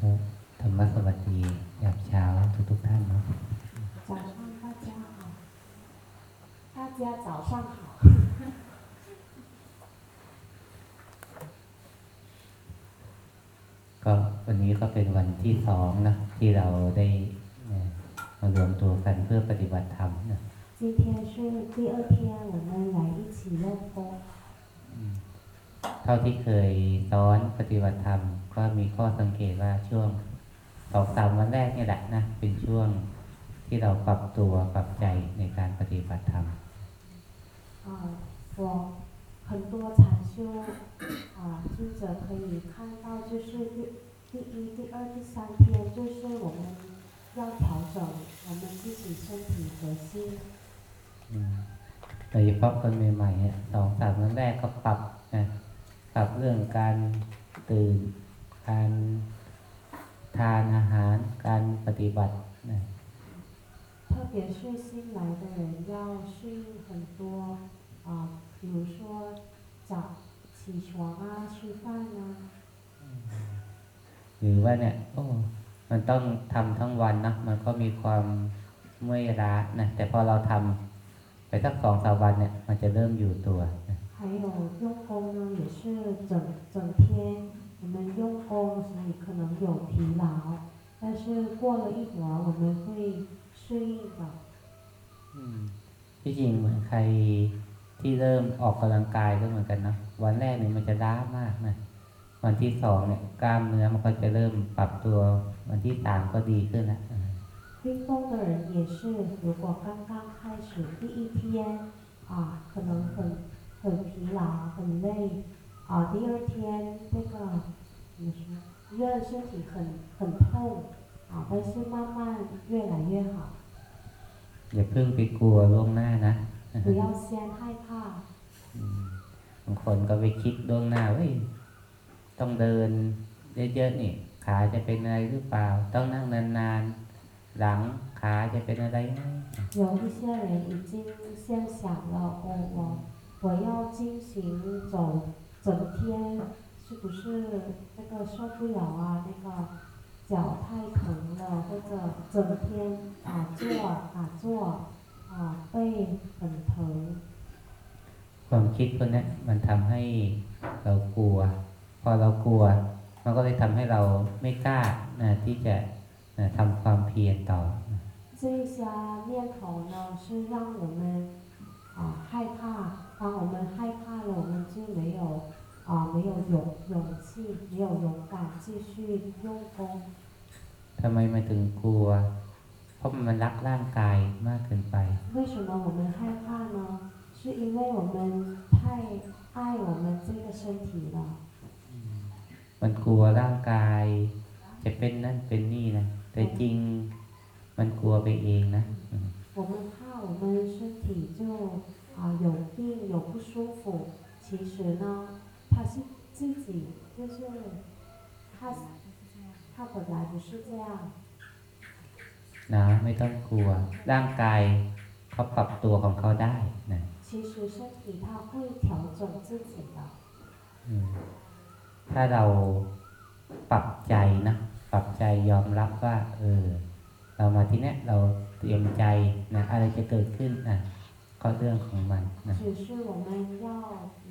ก็ธรรมะสวัสดียามเช้าทุกทุกๆท่านเนาะ 早上大家好，大家早上好。 ก็วันนี้ก็เป็นวันที่สองนะที่เราได้เอ่อมารวมตัวกันเพื่อปฏิบัติธรรมนะ 今天是第二天，我们来一起练功。 เท่าที่เคยสอนปฏิบัติธรรม ก็มีข้อสังเกตว่าช่วงสองสามวันแรกนี่แหละนะเป็นช่วงที่เราปรับตัวปรับใจในการปฏิบัติธรรม 啊、我很多禅修啊记者可以看到，就是第第一、第二、第三天，就是我们要调整我们自己身体和心。 อืมโดยเฉพาะคนใหม่ๆเนี่ยสองสามวันแรกก็ปรับนะปรับเรื่องการตื่น การทานอาหาร การปฏิบัตินะ 特别是新来的人要适应很多啊、比如说早起床啊、吃饭啊， หรือว่าเนี่ยโอ้มันต้องทำทั้งวันนะมันก็มีความเมื่อยล้านะแต่พอเราทำไปสักสองสามวันเนี่ย มันจะเริ่มอยู่ตัวนะ 还有用功呢，也是整整天 我们用功，所以可能有疲劳，但是过了一会儿我们会适应的。 อืมที่จริงเหมือนใครที่เริ่มออกกำลังกายก็เหมือนกันนะวันแรกเนี่ยมันจะล้ามากนะวันที่สองเนี่ยกล้ามเนื้อมันก็จะเริ่มปรับตัว วันที่สามก็ดีขึ้นแล้วอ่า 运动的人也是，如果刚刚开始第一天啊，可能很很疲劳、很累 啊，第二天那个怎么说，觉得身体很很痛啊，但是慢慢越来越好， อย่าเพิ่งไปกลัวล่วงหน้านะ 不要先害怕。 อืมบางคนก็ไปคิดล่วงหน้าเว้ยต้องเดินเยอะๆนี่ ขาจะเป็นอะไรหรือเปล่า ต้องนั่งนานๆ หลังขาจะเป็นอะไรไหม 有一些人已经先想了，哦，我我要进行走 整天，是不是那个受不了啊？那个脚太疼了，或者整天啊坐啊坐啊背很疼。 ความคิดพวกนี้มันทำให้เรากลัว พอเรากลัว มันก็เลยทำให้เราไม่กล้านะที่จะนะทำความเพียรต่อ 这些念头呢，是让我们啊害怕。 当我们害怕了，我们就没有啊没有勇勇气，没有勇敢继续用功。 ทำไมมันถึงกลัว เพราะมันรักร่างกายมากเกินไป 为什么我们害怕呢？是因为我们太爱我们这个身体了。 มันกลัวร่างกาย จะเป็นนั่นเป็นนี่นะ แต่จริงมันกลัวไปเองนะอืม 我们怕我们身体就 啊有病有不舒服，其实呢，它是自己就是它它本来不是这样。 นะไม่ต้องกลัว ร่างกายเขาปรับตัวของเขาได้นะ 其实身体它会调整自己的。 อืมถ้าเราปรับใจนะ ปรับใจยอมรับว่า เออ เรามาที่เนี้ยเราเตรียมใจนะอะไรจะเกิดขึ้นนะ ก็เรื่องของมันนะ 只是我们要嗯，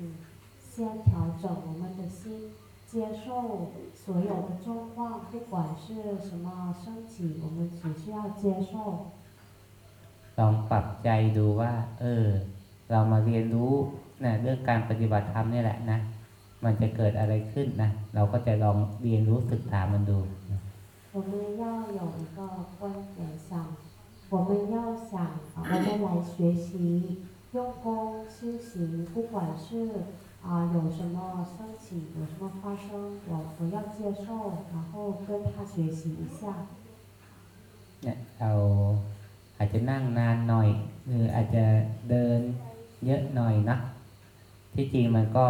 先调整我们的心，接受所有的状况，不管是什么升起，我们只是要接受。 ลองปรับใจดูว่า เออ เรามาเรียนรู้นะเรื่องการปฏิบัติธรรมนี่แหละนะ มันจะเกิดอะไรขึ้นนะ เราก็จะลองเรียนรู้ศึกษามันดูนะ 我们要有一个观点想， 我们要想啊，我们来学习用功修行，不管是啊有什么升起，有什么发生，我我要接受，然后跟他学习一下。 เนี่ยเราอาจจะนั่งนานหน่อย หรืออาจจะเดินเยอะหน่อยนะ ที่จริงมันก็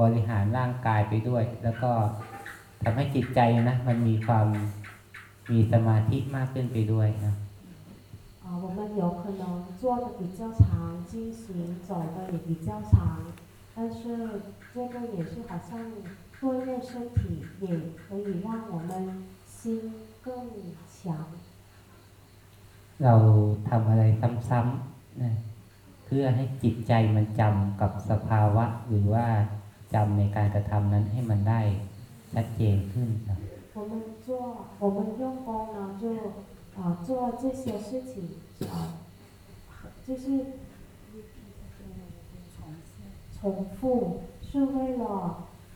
บริหารร่างกายไปด้วย แล้วก็ทำให้จิตใจนะ มันมีความมีสมาธิมากขึ้นไปด้วยนะ 啊，我们有可能做的比较长，进行走的也比较长， 但是这个也是好像锻炼身体，也可以让我们心更强。 เราทำอะไรซ้ำๆนะเพื่อให้จิตใจมันจำกับสภาวะ หรือว่าจำในการกระทำนั้นให้มันได้ชัดเจนขึ้นนะ 我们做，我们用功呢，就 啊、做这些事情啊、就是重复，是为了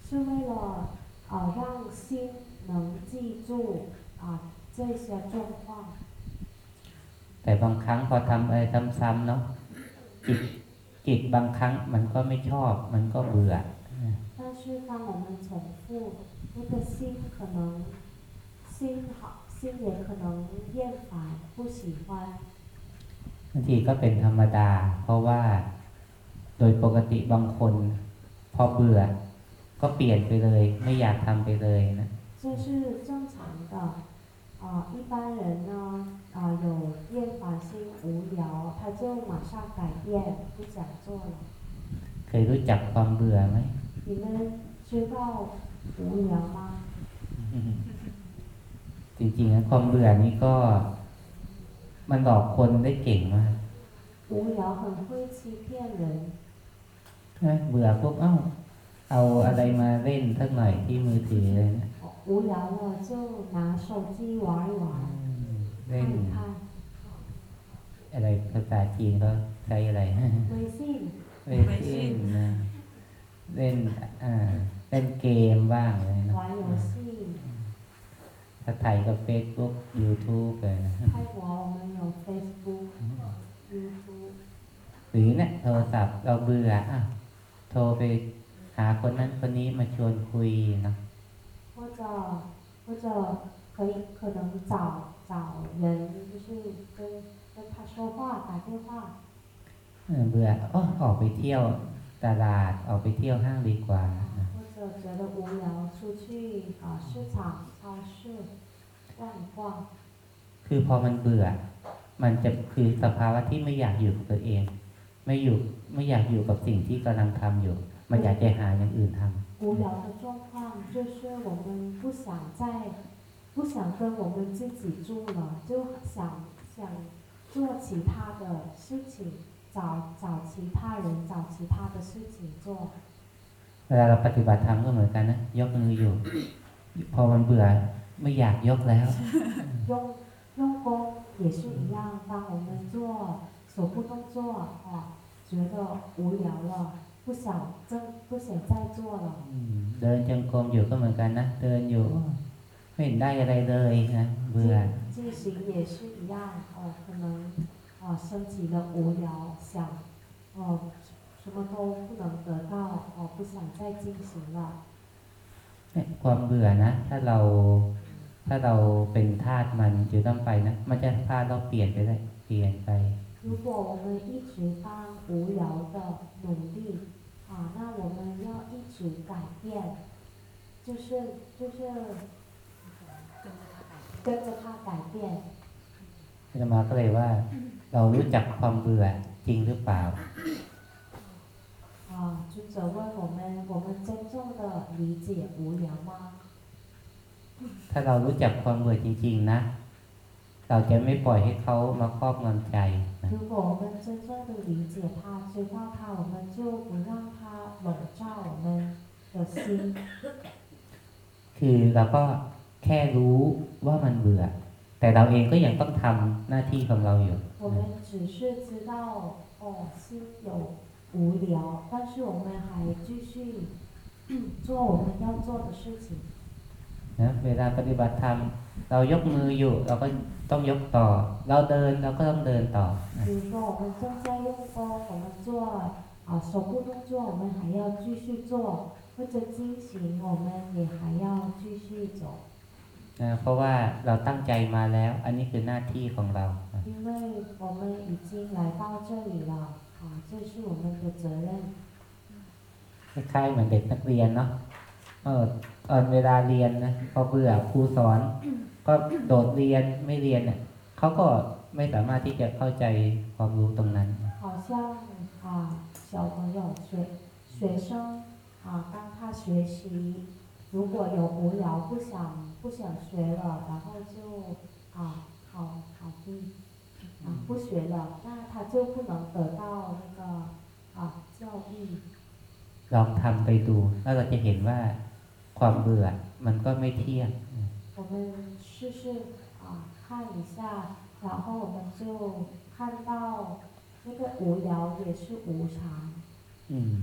是为了啊、让心能记住啊、这些状况。 แต่บางครั้งพอทำอะไรซ้ำๆเนาะจิตจิตบางครั้งมันก็ไม่ชอบ มันก็เบื่อนะ 但是当我们重复，那个心可能心好， 心也可能厌烦，不喜欢。 บางทีก็เป็นธรรมดา เพราะว่าโดยปกติบางคน พอเบื่อ ก็เปลี่ยนไปเลย ไม่อยากทำไปเลยนะ 这是正常的。啊、一般人呢，啊、有厌烦心、无聊，他就马上改变，不想做了。 เคยรู้จักความเบื่อไหม 你们知道无聊吗？ จริงๆนะความเบื่อนี้ก็ มันหลอกคนได้เก่งมาก 无聊很会欺骗人。 นะเบื่อปุ๊บเอ้า เอาอะไรมาเล่นสักหน่อยที่มือถือเลยนะ 无聊了就拿手机玩一玩， เล่น 看一看 อะไรภาษาจีนเขาใช้อะไร 微信。 เล่นเล่นนะเล่นอ่าเล่นเกมบ้างเลยนะ 玩游戏， ถ้าไทยก็ Facebook YouTube เลยนะ 泰国我们有 Facebook、YouTube， หรือเนี่ยโทรศัพท์เราเบื่ออ่ะโทรไปหาคนนั้นคนนี้มาชวนคุยเนาะ 或者或者可以可能找找人，就是跟跟他说话，打电话， เออเบื่ออ๋อออกไปเที่ยวตลาดออกไปเที่ยวห้างดีกว่าน ะ 或者觉得无聊，出去啊市场、超市逛一逛。 คือพอมันเบื่อ มันจะคือสภาวะที่ไม่อยากอยู่กับตัวเอง ไม่อยู่ไม่อยากอยู่กับสิ่งที่กำลังทำอยู่ มันอยากจะหาอย่างอื่นทำ 无聊的状况就是我们不想再不想跟我们自己住了，就想想做其他的事情，找找其他人，找其他的事情做。 เวลาเราปฏิบัติธรรมก็เหมือนกันนะ ยกมืออยู่ พอมันเบื่อไม่อยากยกแล้ว 用用功也是一样，当我们做手部动作啊，觉得无聊了，不想正不想再做了。 อืมเดินจงกรมอยู่ก็เหมือนกันนะ เดินอยู่ ไม่เห็นได้อะไรเลยนะเบื่อ 进行也是一样哦，可能啊升起了无聊，想哦 什么都不能得到哦，不想再进行了。 เนี่ยความเบื่อนะ ถ้าเราถ้าเราเป็นทาสมันอยู่ต้องไปนะ มันจะพาเราเปลี่ยนไปได้เปลี่ยนไป 如果我们一直当无聊的努力啊，那我们要一直改变，就是就是跟着它改变。 อาตมาก็เลยว่า เรารู้จักความเบื่อจริงหรือเปล่า 啊，就责问我们：我们真正的理解无聊吗？ ถ้าเรารู้จักความเบื่อจริง ๆ นะ เราจะไม่ปล่อยให้เขามาครอบงำใจนะ 如果我们真正的理解它、知道它，我们就不让它笼罩我们的心。 คือเราก็แค่รู้ว่ามันเบื่อ แต่เราเองก็ยังต้องทำหน้าที่ของเราอยู่ 我们只是知道哦，心有 无聊，但是我们还继续嗯做我们要做的事情。 นะเวลาปฏิบัติธรรม เรายกมืออยู่ เราก็ต้องยกต่อ เราเดินเราก็ต้องเดินต่อนะ 比如说我们正在用功，我们做啊手部动作，我们还要继续做，或者进行，我们也还要继续走。 นะเพราะว่าเราตั้งใจมาแล้ว อันนี้คือหน้าที่ของเรานะ 因为我们已经来到这里了，啊，这是我们的责任。 คล้ายๆเหมือนเด็กนักเรียนเนาะเออตอนเวลาเรียนนะพอเบื่อครูสอน ก็โดดเรียนไม่เรียนเนี่ยเขาก็ไม่สามารถที่จะเข้าใจความรู้ตรงนั้น 好像啊，小朋友学学 学生啊，当他学习，如果有无聊不想不想学了，然后就啊逃逃避 啊不学了，那他就不能得到那个啊教育。 ลองทำไปดู แล้วเราจะเห็นว่าความเบื่อมันก็ไม่เที่ยง 我们试试啊看一下，然后我们就看到那个无聊也是无常。 อืม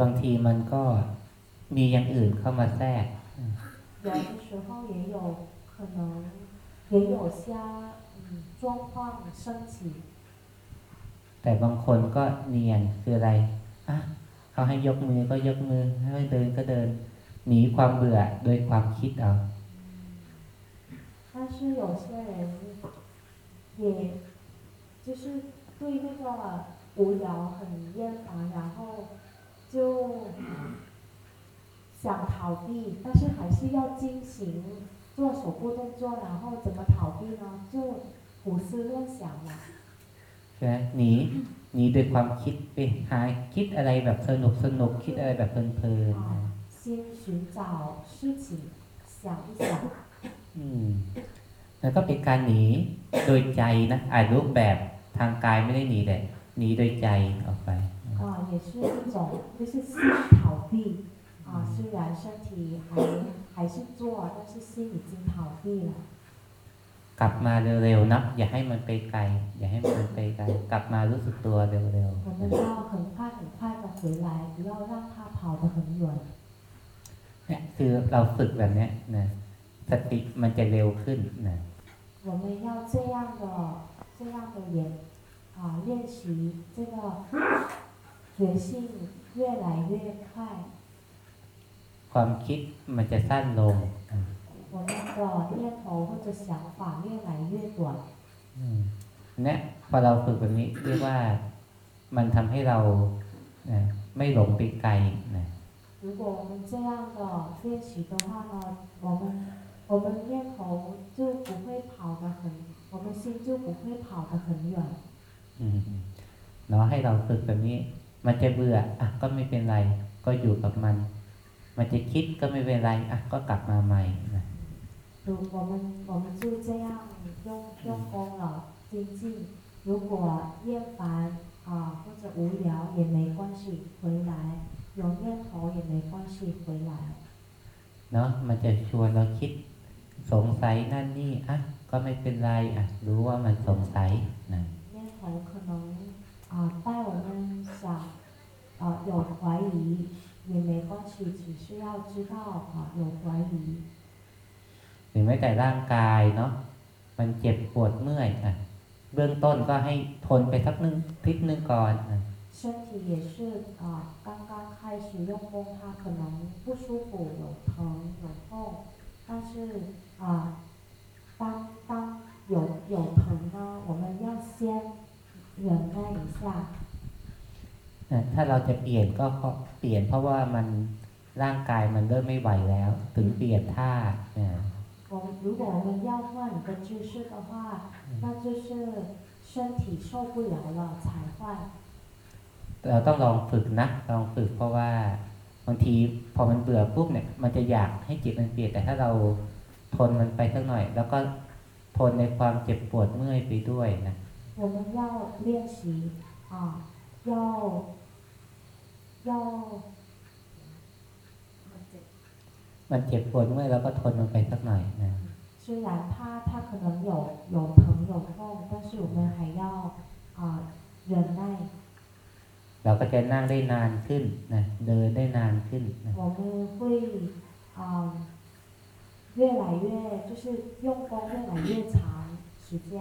บางทีมันก็มีอย่างอื่นเข้ามาแทรก 有的时候也有可能也有些嗯 状况升起， แต่บางคนก็เนียนคืออะไรอ่ะเขาให้ยกมือก็ยกมือให้เดินก็เดิน หนีความเบื่อโดยความคิดเอา 但是有些人也就是对那个无聊很厌烦，然后就想逃避，但是还是要进行做手部动作，然后怎么逃避呢？就 胡思乱想了。 ใช่ไหมหนีหนีโดยความคิดไปหาคิดอะไรแบบสนุกสนุกคิดอะไรแบบเพลินๆนะ 啊，先寻找事情，想一想。 อืม แล้วก็เป็นการหนีโดยใจนะอาจรูปแบบทางกายไม่ได้หนีแต่หนีโดยใจออกไป 啊，也是一种，就是心逃避啊。虽然身体还还是做，但是心已经逃避了。 กลับมาเร็วๆนะอย่าให้มันไปไกล อย่าให้มันไปไกล กลับมารู้สึกตัวเร็ว 我们要很快很快的回来，不要让它跑得很远。 ๆเนี่ยคือเราฝึกแบบเนี้ยนะสติมันจะเร็วขึ้นนะ 我们要这样的这样的练啊练习，这个觉性越来越快， ความคิดมันจะสั้นลงอ่ะ 我们 的念头或者想法越来越短。 อืมเนี่ยพอเราฝึกแบบนี้เรียกว่ามันทำให้เรานะไม่หลงไปไกลนะ 如果我们这样的练习的话呢，我们我们念头就不会跑得很，我们心就不会跑得很远。 อืมเนาะให้เราฝึกแบบนี้ มันจะเบื่ออ่ะก็ไม่เป็นไร ก็อยู่กับมัน มันจะคิดก็ไม่เป็นไรอ่ะก็กลับมาใหม่นะ 如我们我们就这样用用功了精进，如果厌烦啊或者无聊也没关系，回来有念头也没关系，回来。 เนาะมันจะชวนเราคิดสงสัยนั่นนี่อ่ะก็ไม่เป็นไรอ่ะรู้ว่ามันสงสัยนะ 念头可能啊带我们想啊有怀疑也没关系，只是要知道啊有怀疑。 หรือแม้แต่ร่างกายเนาะมันเจ็บปวดเมื่อยอ่ะเบื้องต้นก็ให้ทนไปสักนึงทิศนึงก่อนอ่ะ 身体也是啊，刚刚开始用功，它可能不舒服，有疼有痛，但是啊，当当有有疼呢，我们要先忍耐一下。 อ่ะถ้าเราจะเปลี่ยนก็เพราะเปลี่ยนเพราะว่ามันร่างกายมันเริ่มไม่ไหวแล้ว ถึงเปลี่ยนท่าเนี่ย 我们如果我们要换一个姿势的话，那就是身体受不了了才换。 เราต้องลองฝึกนะลองฝึกเพราะว่าบางทีพอมันเบื่อปุ๊บเนี่ย มันจะอยากให้จิตมันเปลี่ยนแต่ถ้าเราทนมันไปสักหน่อย แล้วก็ทนในความเจ็บปวดเมื่อยไปด้วยนะ 我们要练习啊，要要 มันเจ็บปวดเมื่อยเราก็ทนมันไปสักหน่อยนะ 虽然它它可能有有疼有痛，但是我们还要啊、忍耐， เราก็จะนั่งได้นานขึ้นนะเดินได้นานขึ้นนะ 我们会啊、越来越就是用功越来越长，时间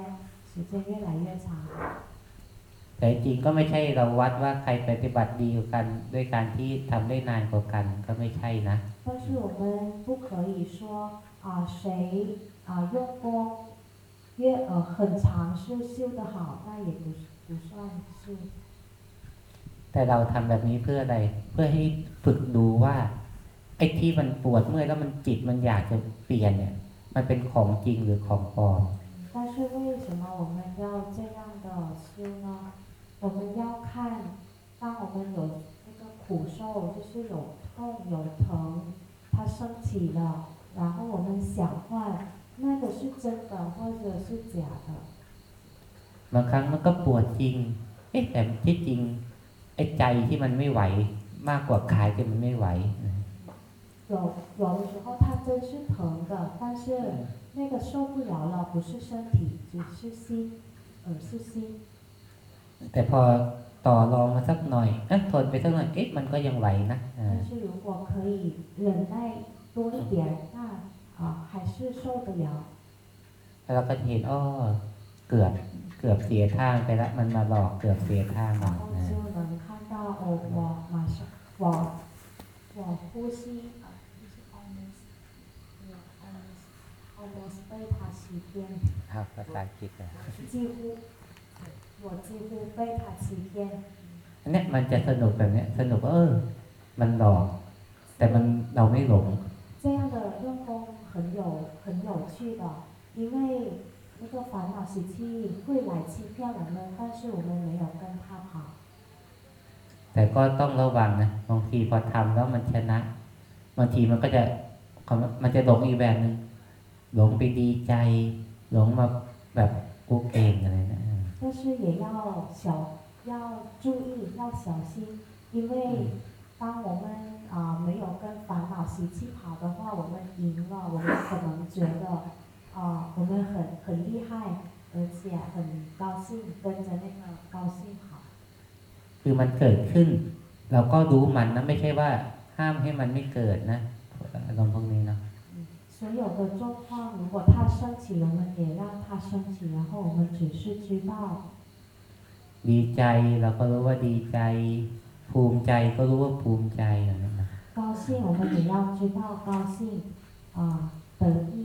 时间越来越长。 แต่จริงก็ไม่ใช่เราวัดว่าใครปฏิบัติดีกว่ากัน ด้วยการที่ทำได้นานกว่ากันก็ไม่ใช่นะ 但是我们不可以说啊、谁啊、用功越呃很长是修得好，那也不是不算是。 แต่เราทำแบบนี้เพื่ออะไร เพื่อให้ฝึกดูว่า ไอ้ที่มันปวดเมื่อยแล้วมันจิตมันอยากจะเปลี่ยนเนี่ย มันเป็นของจริงหรือของปลอม 但是为什么我们要这样的修呢？我们要看，当我们有那 苦受，就是有痛有疼，它升起了，然后我们想换，那个是真的或者是假的。 บางครั้งมันก็ปวดจริง เอ๊ะแต่ที่จริงไอ้ใจที่มันไม่ไหว มากกว่ากายที่มันไม่ไหวนะ 有有的时候它真是疼的，但是那个受不了了，不是身体，只是心，而是心。 แต่พอ ต่อรองมาสักหน่อยเอ๊ะทนไปสักหน่อย เอ๊ะมันก็ยังไหวนะอ่า 但是如果可以忍耐多一点，那啊还是受得了。 แล้วเราก็จะเห็นอ้อเกือบเกือบเสียทางไปละมันมาหลอกเกือบเสียทางหน่ 然 อย 后 นะ 就能看到哦，我马上我我呼吸啊，就是 almost yeah, almost almost 被他欺骗， ครับภาษาอังกฤษอะ 几乎 我几乎被他欺骗。 อันเนี้ยมันจะสนุกแบบเนี้ยสนุกว่าเออ มันหลอก แต่มันเราไม่หลง 这样的用功很有很有趣的，因为那个烦恼习气会来欺骗我们，但是我们没有跟他跑。 แต่ก็ต้องระวังนะบางทีพอทำแล้วมันชนะ บางทีมันก็จะมันจะหลงอีกแบบหนึ่งหลงไปดีใจ หลงมาแบบกูเก่งอะไรนะ 但是也要小要注意要小心，因为当我们啊、没有跟烦恼习气跑的话，我们赢了，我们可能觉得啊、我们很很厉害，而且很高兴跟着那个高兴跑。 คือมันเกิดขึ้น เราก็รู้มันนะไม่ใช่ว่าห้ามให้มันไม่เกิดนะอารมณ์พวกนี้เนาะ 所有的状况，如果它升起，我们也让它升起，然后我们只是知道 ดีใจเราก็รู้ว่าดีใจ ภูมิใจก็รู้ว่าภูมิใจอย่างนั้นนะ 高兴，我们也要知道高兴啊、得意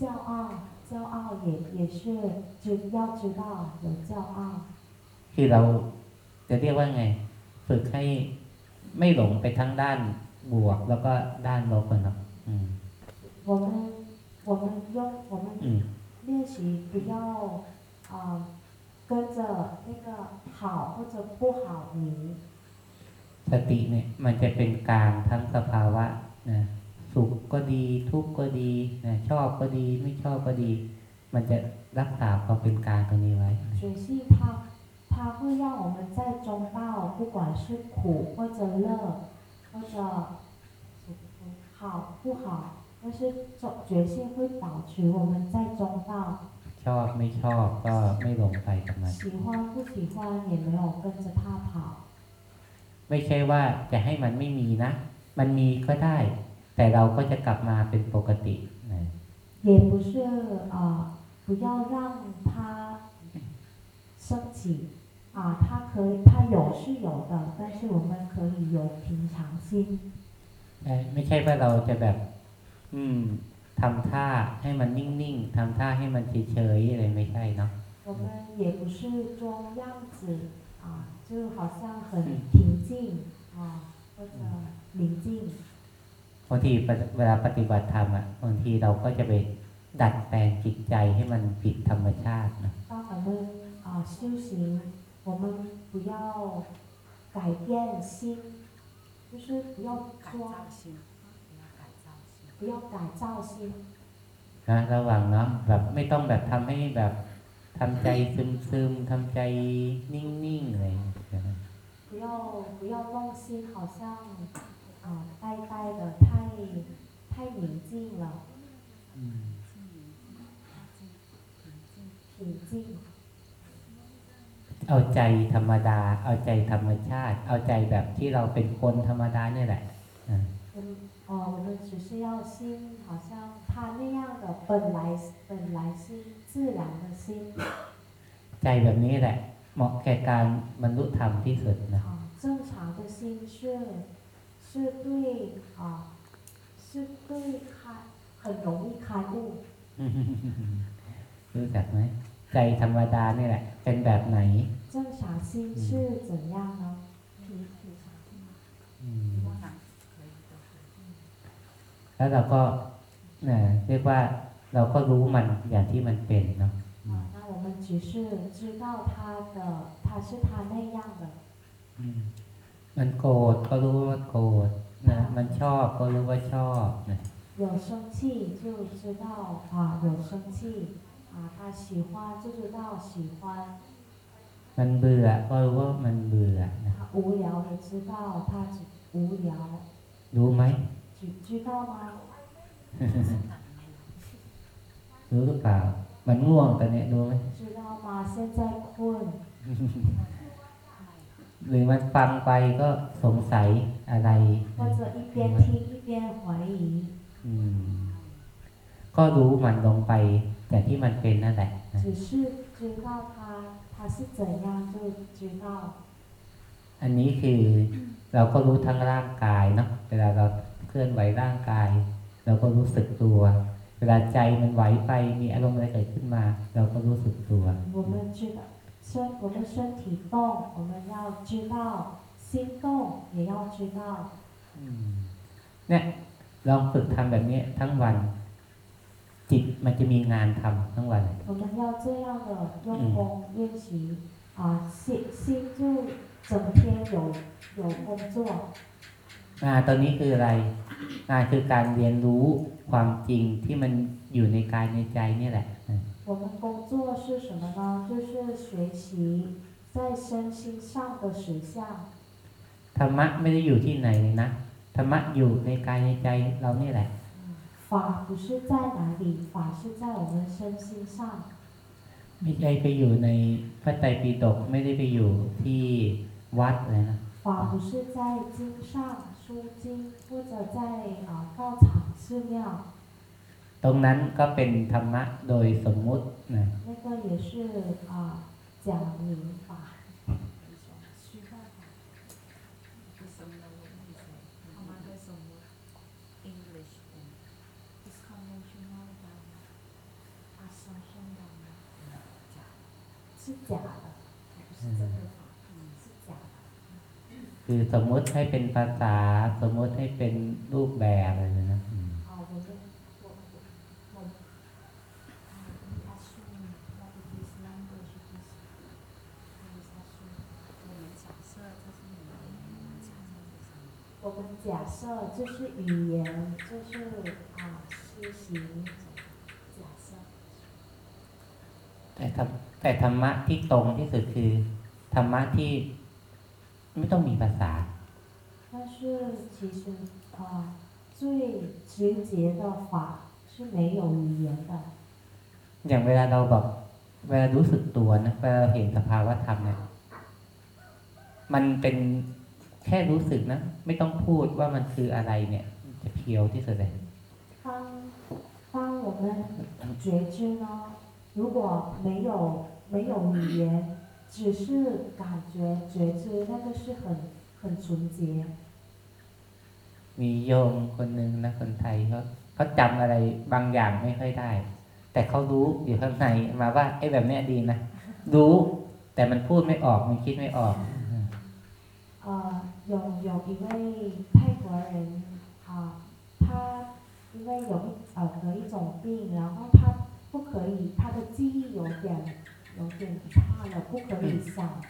骄傲，骄傲也也是知要知道有骄傲， คือเราจะเรียกว่าไง ฝึกให้ไม่หลงไปทั้งด้าน บวก แล้วก็ด้านลบกันเนาะอืม 我们我们用我们 อืม 练习不要啊、跟着那个好或者不好迷， สติเนี่ย มันจะเป็นกลางทั้งสภาวะนะสุขก็ดี ทุกข์ก็ดีนะชอบก็ดี ไม่ชอบก็ดี มันจะรักษาความเป็นกลางตรงนี้ไว้ 觉性它它会让我们在中道，不管是苦或者乐， 或者好不好，但是中觉性会保持我们在中道， ชอบไม่ชอบก็ไม่หลงไปกับมัน 喜欢不喜欢也没有跟着他跑。 ไม่ใช่ว่าจะให้มันไม่มีนะ มันมีก็ได้ แต่เราก็จะกลับมาเป็นปกตินะ 也不是啊、不要让它升起 啊，它可以，它有是有的，但是我们可以有平常心， ได้ไม่ใช่ว่าเราจะแบบ อืมทำท่าให้มันนิ่งๆทำท่าให้มันเฉยๆอะไรไม่ใช่เนาะ 我们也不是装样子啊，就好像很平静啊，或者宁静。 บางทีปฏิเวลาปฏิบัติธรรมอ่ะบางทีเราก็จะไปดัดแปลงจิตใจให้มันผิดธรรมชาตินะ 当我们啊修行， 我们不要改变心，就是不要装，不要改造心。 นะระวังเนาะแบบไม่ต้องแบบทำให้แบบทำใจซึมๆทำใจนิ่งๆอะไรอย่างเงี้ยนะ 不要不要弄心，好像啊呆呆的，太太宁静了， อืม 平静。 เอาใจธรรมดา เอาใจธรรมชาติ เอาใจแบบที่เราเป็นคนธรรมดาเนี่ยแหละอ่า 嗯，哦，我们只是要心，好像他那样的本来本来是自然的心 ใจแบบนี้แหละ เหมาะแก่การบรรลุธรรมที่สุดนะ 啊，正常的心是是对啊，是对开很容易开悟。 รู้จักไหม ใจธรรมดานี่แหละ เป็นแบบไหน 正常心是怎样呢？平平常心。 อืมแล้วเราก็นะเรียกว่าเราก็รู้มันอย่างที่มันเป็นเนาะ 啊，那我们只是知道他的，他是他那样的， อ อืมมันโกรธก็รู้ว่าโกรธนะมันชอบก็รู้ว่าชอบนะ 有生气就知道啊有生气啊， 他喜欢就知道喜欢， มันเบื่อก็รู้ว่ามันเบื่อนะ 他无聊也知道他只无聊， รู้ไหม 知知道吗？ รู้หรือเปล่า มันง่วงตอนเนี้ยรู้ไหม 知道吗？现在困， หรือมันฟังไปก็สงสัยอะไร 或者一边听一边怀疑， อืม ก็รู้มันลงไป อย่างที่มันเป็นนั่นแหละนะ 只是知道他他是怎样就知道。 อันนี้คือเราก็รู้ทั้งร่างกายเนาะเวลาเราเคลื่อนไหวร่างกาย เราก็รู้สึกตัว เวลาใจมันไหวไปมีอารมณ์อะไรเกิดขึ้นมา เราก็รู้สึกตัว 我们知道身我们身体动，我们要知道；心动也要知道。 อืมเนี่ยลองฝึกทำแบบนี้ทั้งวัน จิตมันจะมีงานทำทั้งวัน 我们要这样的用功练习啊，心心就整天有有工作。 งานตอนนี้คืออะไร งานคือการเรียนรู้ความจริงที่มันอยู่ในกายในใจนี่แหละ 我们工作是什么呢？就是学习在身心上的实相。 ธรรมะไม่ได้อยู่ที่ไหนเลยนะ ธรรมะอยู่ในกายในใจเรานี่แหละ 法不是在哪里，法是在我们身心上。 ไม่ใช่ไปอยู่ในพระไตรปิฎกไม่ได้ไปอยู่ที่วัดเลยนะ 法不是在经上书经，或者在啊道场寺庙， ตรงนั้นก็เป็นธรรมะโดยสมมุตินะ 那个也是啊讲明法。 是假的，不是真的法，是假的。 คือสมมุติให้เป็นภาษา สมมุติให้เป็นรูปแบบอะไรนะอืม 啊，我们我我我啊，assume that it is language it is it is assume。我们假设这是语言，假设是什么？我们假设这是语言，这是啊实行 แต่ธรรมะที่ตรงที่สุดคือ ธรรมะที่ไม่ต้องมีภาษา 但是其实啊，最直接的法是没有语言的。 อย่างเวลาเราแบบเวลารู้สึกตัวนะเวลาเราเห็นสภาวะธรรมเนี่ย มันเป็นแค่รู้สึกนะ ไม่ต้องพูดว่ามันคืออะไรเนี่ย จะเพียวที่สุดเลย 当当我们觉知呢， 如果没有没有语言，只是感觉觉知，那个是很很纯洁。 มีโยมคนหนึ่งนะคนไทยเขาเขาจำอะไรบางอย่างไม่ค่อยได้ แต่เขารู้อยู่ข้างในมาว่าไอ้แบบเนี้ยดีนะ รู้ แต่มันพูดไม่ออกมันคิดไม่ออก 呃，有有一位泰国人啊，他因为有一呃得一种病，然后他 不可以，他的记忆有点有点差了，不可以想，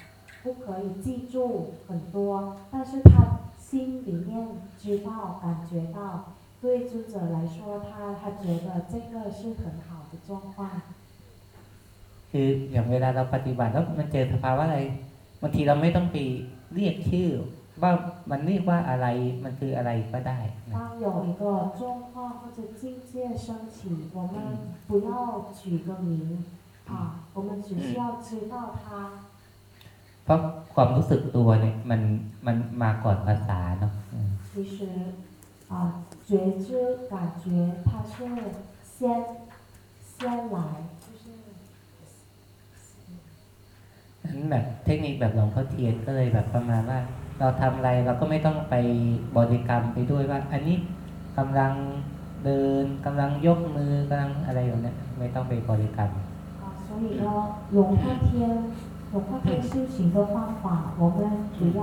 不可以记住很多，但是他心里面知道感觉到，对尊者来说，他他觉得这个是很好的状况。 คืออย่างเวลาเราปฏิบัติแล้วมันเจอสภาวะอะไรบางทีเราไม่ต้องไปเรียกชื่อ ว่ามันเรียกว่าอะไรมันคืออะไรก็ได้นะ 当有一个状况或者境界升起，我们不要取个名啊，我们只需要知道它。 เพราะความรู้สึกตัวเนี่ย มันมันมาก่อนภาษาเนาะอืม 其实啊，觉知感觉它是先先来，就是 นั้นแบบเทคนิคแบบหลวงพ่อเทียนก็เลยแบบประมาณว่า เราทำอะไรเราก็ไม่ต้องไปบริกรรมไปด้วยว่า อันนี้กำลังเดินกำลังยกมือกำลังอะไรแบบเนี้ยไม่ต้องไปบริกรรม 啊，所以呢，龙化天龙化天修行的方法，我们不要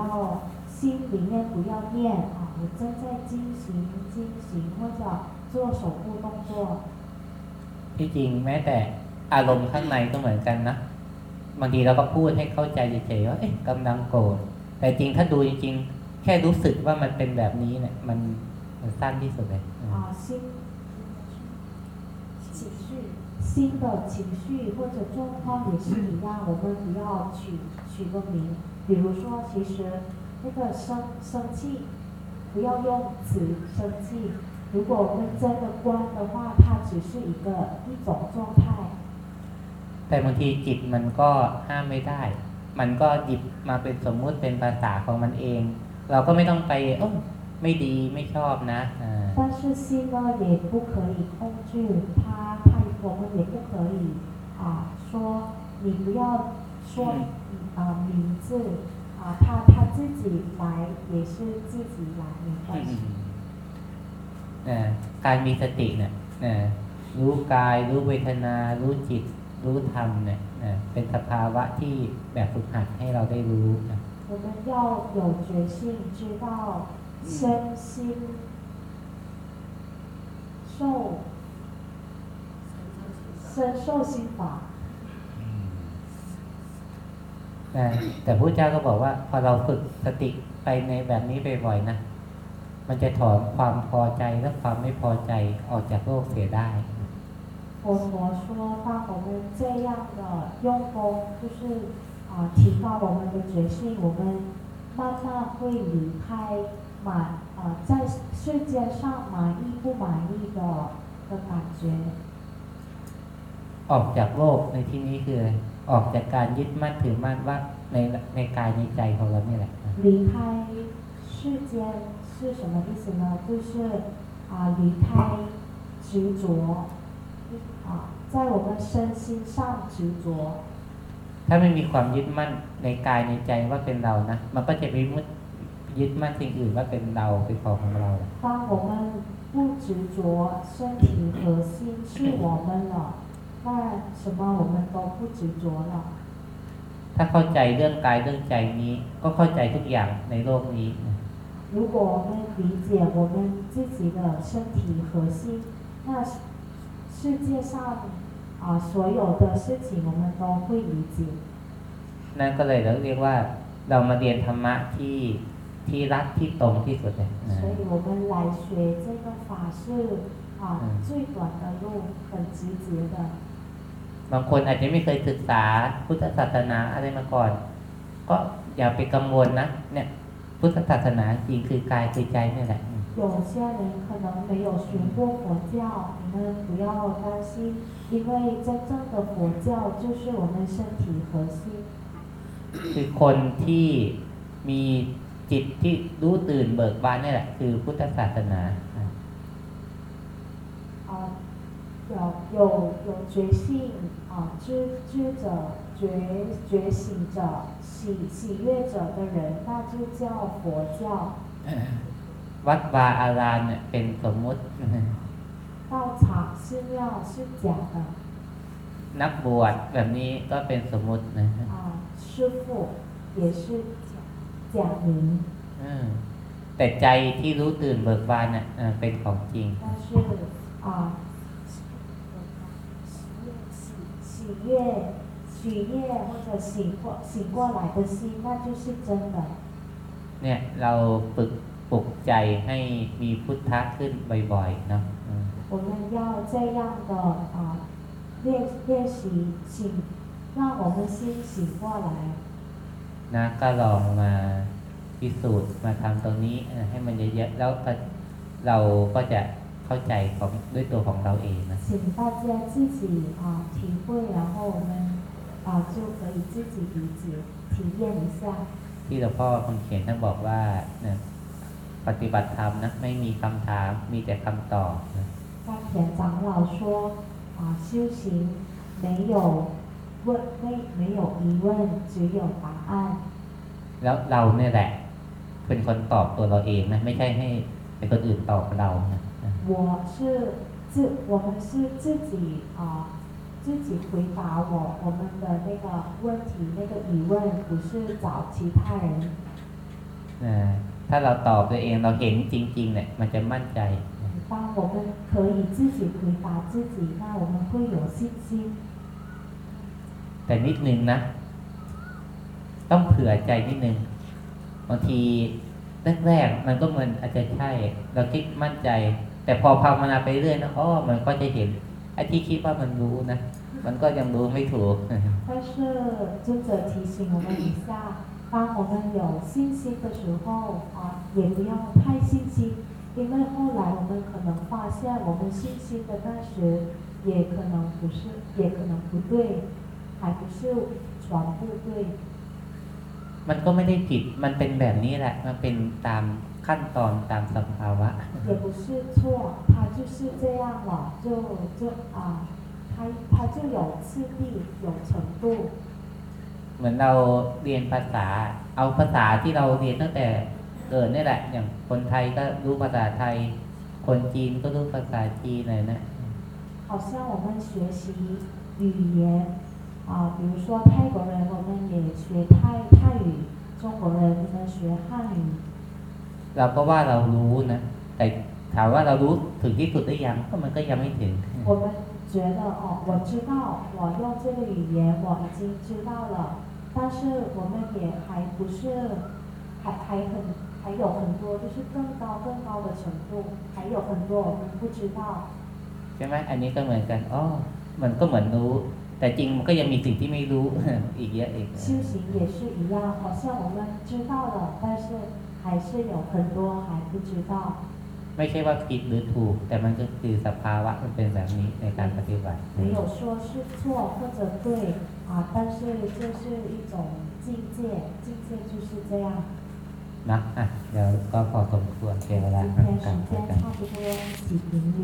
心里面不要念啊，我正在进行进行或者做手部动作。 ที่จริงแม้แต่อารมณ์ข้างในก็เหมือนกันนะบางทีเราก็พูดให้เข้าใจเฉยๆว่าเอ๊ะกำลังโกรธ แต่จริงถ้าดูจริง ๆ แค่รู้สึกว่ามันเป็นแบบนี้เนี่ย มันมันสั้นที่สุดเลยอ๋อ心情绪新的情绪或者状况也是一样，我们不要取取个名，比如说，其实那个生生气，不要用词生气。如果我们真的观的话，它只是一个一种状态。แต่บางทีจิตมันก็ห้ามไม่ได้ มันก็หยิบมาเป็นสมมุติเป็นภาษาของมันเอง เราก็ไม่ต้องไปเออไม่ดีไม่ชอบนะอ่า 但是心呢，也不可以控制它，它我们也不可以啊说你不要说啊名字啊，他他自己来也是自己来，没关系。 นะการมีสติเนี่ยนะรู้กาย รู้เวทนา รู้จิต รู้ธรรมเนี่ยนะเป็นสภาวะที่แบบฝึกหัดให้เราได้รู้นะ 我们要有决心，知道身心受身受心法。 นะแต่พระเจ้าก็บอกว่า พอเราฝึกสติไปในแบบนี้บ่อยๆนะ มันจะถอนความพอใจและความไม่พอใจออกจากโลกเสียได้ 佛陀说，当我们这样的用功，就是啊、提高我们的决心，我们慢慢会离开满啊、在世界上满意不满意的的感觉， ออกจากโลกในที่นี้คืออะไรออกจากการยึดมั่นถือมั่นว่าในในกายในใจของเราเนี่ยแหละนะ 离开世间是什么意思呢？就是啊、离开执着 啊、在我们身心上执着。 ถ้าไม่มีความยึดมั่นในกายในใจว่าเป็นเรานะ มันก็จะไปมุดยึดมั่นสิ่งอื่นว่าเป็นเราเป็นของของเรา 当我们不执着身体和心是我们了，那什么我们都不执着了。 ถ้าเข้าใจเรื่องกายเรื่องใจนี้ ก็เข้าใจทุกอย่างในโลกนี้นะ 如果我们理解我们自己的身体和心，那 世界上啊、所有的事情我们都会理解。 นั่นก็เลยเราเรียกว่า เรามาเรียนธรรมะที่ที่รัดที่ตรงที่สุดเลยนะ 所以我们来学这个法是啊、嗯最短的路，很直接的。 บางคนอาจจะไม่เคยศึกษาพุทธศาสนาอะไรมาก่อน ก็อย่าไปกังวลนะ เนี่ย พุทธศาสนาจริงคือกายคือใจนี่แหละ 有些人可能没有学过佛教，你们不要担心，因为真正的佛教就是我们身体和心。 คือคนที่มีจิตที่รู้ตื่นเบิกบานนี่แหละ คือพุทธศาสนา 啊，有有有觉性啊，知知者、觉觉醒者、喜喜悦者的人，那就叫佛教。 วัดวาอารามเนี่ยเป็นสมมุติ 道场寺庙是假的 นักบวชแบบนี้ก็เป็นสมมุตินะ 啊，师傅也是假假名， อืมแต่ใจที่รู้ตื่นเบิกบานเนี่ยเออเป็นของจริง 但是啊，喜喜悦、喜悦或者醒过醒过来的心，那就是真的。 เนี่ย เราฝึก ปลุกใจให้มีพุทธะขึ้นบ่อยๆเนาะอืม 我们要这样的啊练练习醒，让我们心醒过来。 นะก็ลองมาพิสูจน์มาทำตรงนี้เออให้มันเยอะๆแล้วก็เราก็จะเข้าใจของด้วยตัวของเราเองนะ 请大家自己啊体会，然后我们啊就可以自己理解、体验一下。 ที่หลวงพ่อคำเขียนท่านบอกว่าเนี่ย ปฏิบัติธรรมนะไม่มีคำถามมีแต่คำตอบนะ 大田长老说啊，修行没有问，没没有疑问，只有答案。 แล้วเราเนี่ยแหละ เป็นคนตอบตัวเราเองนะไม่ใช่ให้เป็นคนอื่นตอบเรานะนะ 我是自，我们是自己啊，自己回答我我们的那个问题、那个疑问，不是找其他人。 นะ ถ้าเราตอบตัวเองเราเห็นจริง ๆ เนี่ย มันจะมั่นใจนะ 当我们可以自己回答自己，那我们会有信心。 แต่นิดนึงนะ ต้องเผื่อใจนิดนึง บางทีแรกๆมันก็เหมือนอาจจะใช่ เราคิดมั่นใจ แต่พอภาวนาไปเรื่อยนะอ๋อมันก็จะเห็นไอ้ที่คิดว่ามันรู้นะ มันก็ยังรู้ไม่ถูก 但是尊者提醒我们一下， 当我们有信心的时候啊，也不要太信心，因为后来我们可能发现，我们信心的那时也可能不是，也可能不对，还不是全部对。มันก็ไม่ได้ผิด มันเป็นแบบนี้แหละ มันเป็นตามขั้นตอนตามสภาวะ也不是错，它就是这样了，就就啊，它它就有次第有程度。 เหมือนเราเรียนภาษา เอาภาษาที่เราเรียนตั้งแต่เกิดนี่แหละ อย่างคนไทยก็รู้ภาษาไทย คนจีนก็รู้ภาษาจีนเลยนะ 好像我们学习语言啊，比如说泰国人，我们也学泰泰语；中国人我们学汉语。 เราก็ว่าเรารู้นะ แต่ถามว่าเรารู้ถึงที่สุดหรือยัง ก็มันก็ยังไม่ถึง 我们觉得哦，我知道我用这个语言我已经知道了， 但是我们也还不是，还还很还有很多就是更高更高的程度，还有很多我们不知道。ใช่ไหมอันนี้ก็เหมือนกันอ๋อมันก็เหมือนรู้ แต่จริงมันก็ยังมีสิ่งที่ไม่รู้อีกเยอะเอีก修行也是一样好像我们知道了但是还是有很多还不知道ไม่ใช่ว่าผิดหรือถูก แต่มันก็คือสภาวะมันเป็นแบบนี้ในการปฏิบัติ没有说是错或者对啊，但是这是一种境界，境界就是这样。 นะอ่ะเดี๋ยวก็พอสมควรเวลา 今 นะ 天 การ 时 คุย 间 กัน 差不多，一起顶礼。